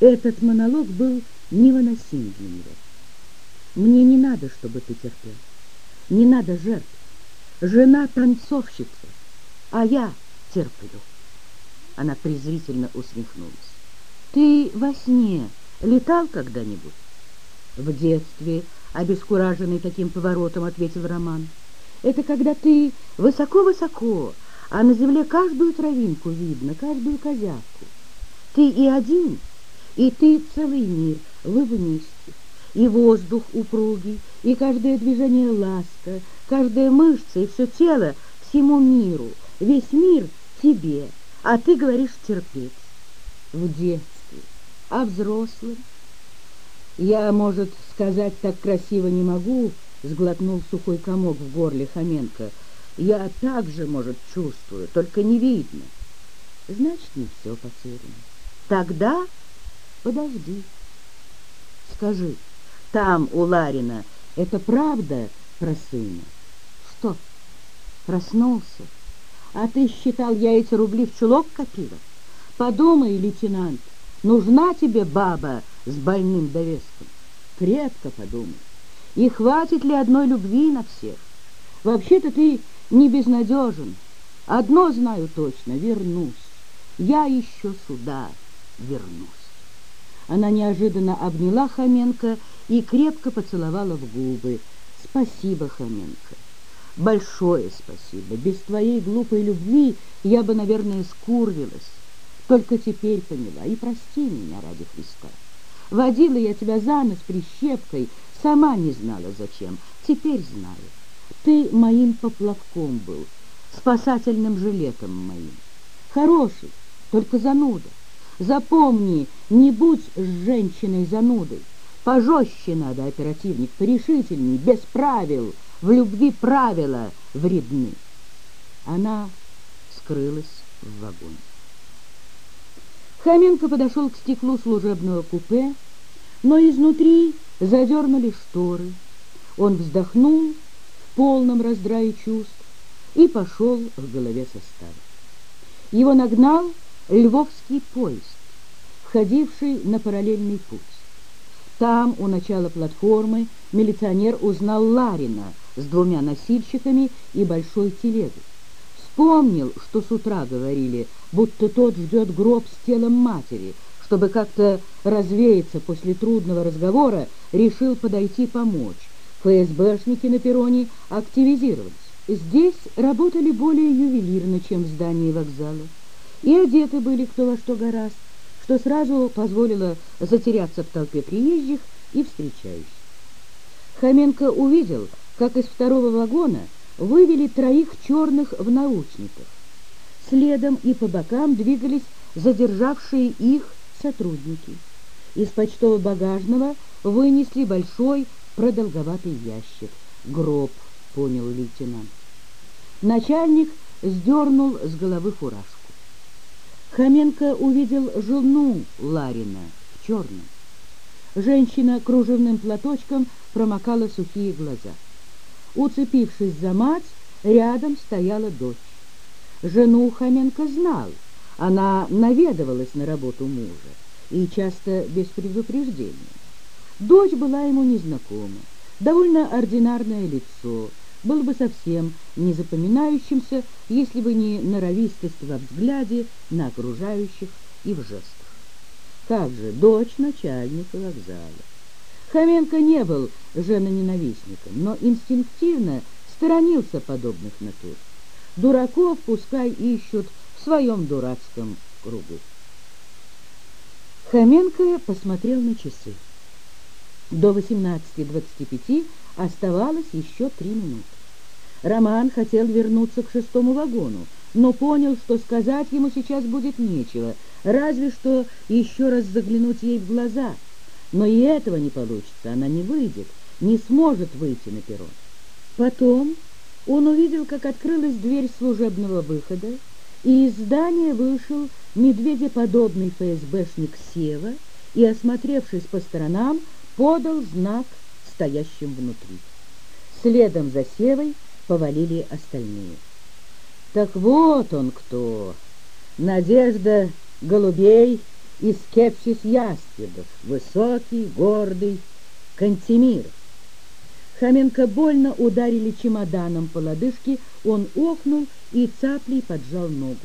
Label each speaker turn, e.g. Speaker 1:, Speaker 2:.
Speaker 1: Этот монолог был невыносим для него. Мне не надо, чтобы ты терпел. Не надо жертв. Жена танцовщица, а я терплю. Она презрительно усмехнулась. Ты во сне летал когда-нибудь? В детстве, обескураженный таким поворотом, ответил Роман. Это когда ты высоко-высоко, а на земле каждую травинку видно, каждую козявку. Ты и один, и ты целый мир, вы вместе. И воздух упругий, и каждое движение ласка, каждая мышца и все тело всему миру, весь мир тебе, а ты говоришь терпеть. В детстве, а взрослым? Я, может, сказать так красиво не могу, сглотнул сухой комок в горле Хоменко. Я также, может, чувствую, только не видно. Значит, не все потеряно. Тогда подожди. Скажи, там у Ларина это правда про сына? Что, проснулся? А ты считал, я эти рубли в чулок копила? Подумай, лейтенант, нужна тебе баба с больным довеском? Крепко подумай. И хватит ли одной любви на всех? Вообще-то ты не безнадежен. Одно знаю точно — вернусь. Я еще сюда вернусь. Она неожиданно обняла Хоменко и крепко поцеловала в губы. Спасибо, Хоменко. Большое спасибо. Без твоей глупой любви я бы, наверное, скурвилась. Только теперь поняла. И прости меня ради Христа. Водила я тебя за нос прищепкой, сама не знала зачем. Теперь знаю. Ты моим поплавком был, спасательным жилетом моим. Хороший, только зануда. Запомни, не будь с женщиной занудой. Пожестче надо, оперативник, порешительней, без правил. В любви правила вредны. Она скрылась в вагоне. Хоменко подошел к стеклу служебного купе, но изнутри задернули шторы. Он вздохнул в полном раздрае чувств и пошел в голове состава. Его нагнал львовский поезд, входивший на параллельный путь. Там, у начала платформы, милиционер узнал Ларина с двумя носильщиками и большой телегой. Вспомнил, что с утра говорили, будто тот ждет гроб с телом матери, чтобы как-то развеяться после трудного разговора, решил подойти помочь. ФСБшники на перроне активизировались. Здесь работали более ювелирно, чем в здании вокзала. И одеты были кто во что гораст, что сразу позволило затеряться в толпе приезжих и встречающих. Хоменко увидел, как из второго вагона вывели троих черных в наушниках. Следом и по бокам двигались задержавшие их сотрудники. Из почтового багажного вынесли большой продолговатый ящик. Гроб, понял лейтенант. Начальник сдернул с головы фуражку. Хоменко увидел жену Ларина в черном. Женщина кружевным платочком промокала сухие глаза. Уцепившись за мать, рядом стояла дочь. Жену Хоменко знал, она наведывалась на работу мужа, и часто без предупреждения. Дочь была ему незнакома, довольно ординарное лицо, был бы совсем не запоминающимся, если бы не норовистость во взгляде на окружающих и в жестах. Как же дочь начальника вокзала. Хоменко не был женоненавистником, но инстинктивно сторонился подобных натур. Дураков пускай ищут в своем дурацком кругу. Хоменко посмотрел на часы. До 18.25 оставалось еще три минуты. Роман хотел вернуться к шестому вагону, но понял, что сказать ему сейчас будет нечего, разве что еще раз заглянуть ей в глаза. Но и этого не получится, она не выйдет, не сможет выйти на перрон. Потом он увидел, как открылась дверь служебного выхода, и из здания вышел медведеподобный ФСБшник Сева и, осмотревшись по сторонам, подал знак стоящим внутри. Следом за Севой повалили остальные. Так вот он кто! Надежда Голубей и скепсис ястребов, высокий, гордый, Кантемиров. Хоменко больно ударили чемоданом по лодыжке, он охнул и цаплей поджал ногу.